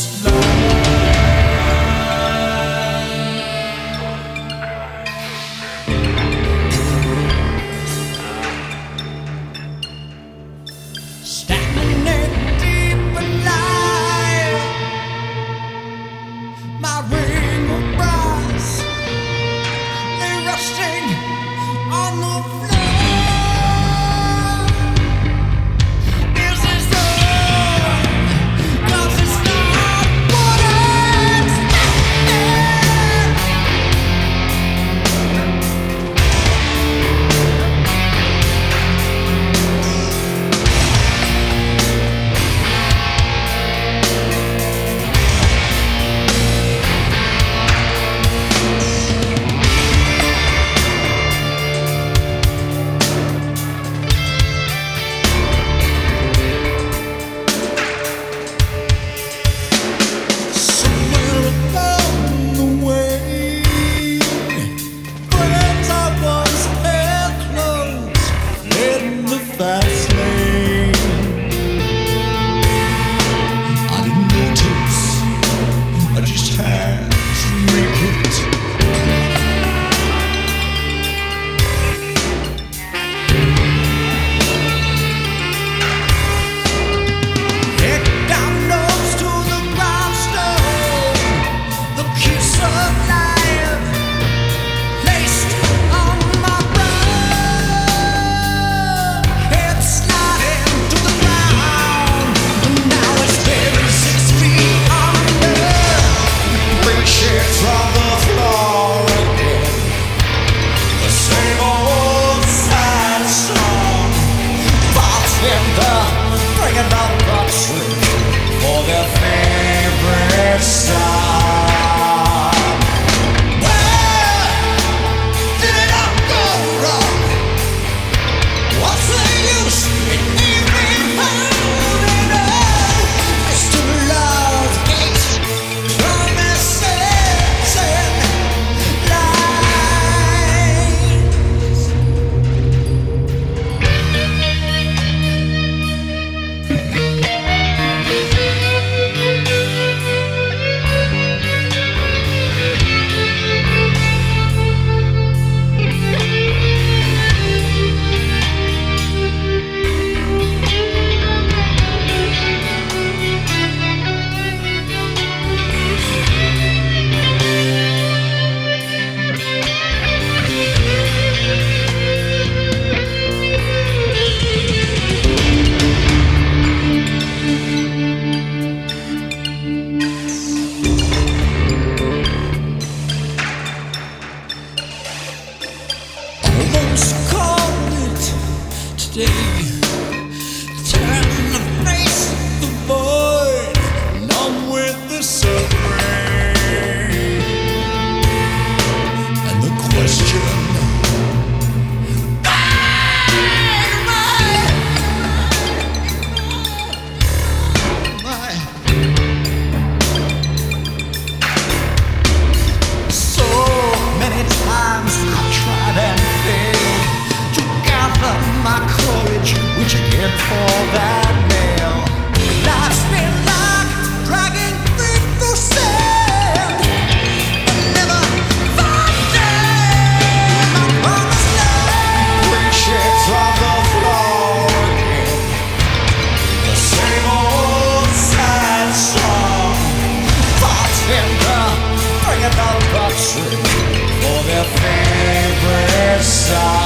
this love. red star. For their favorite song.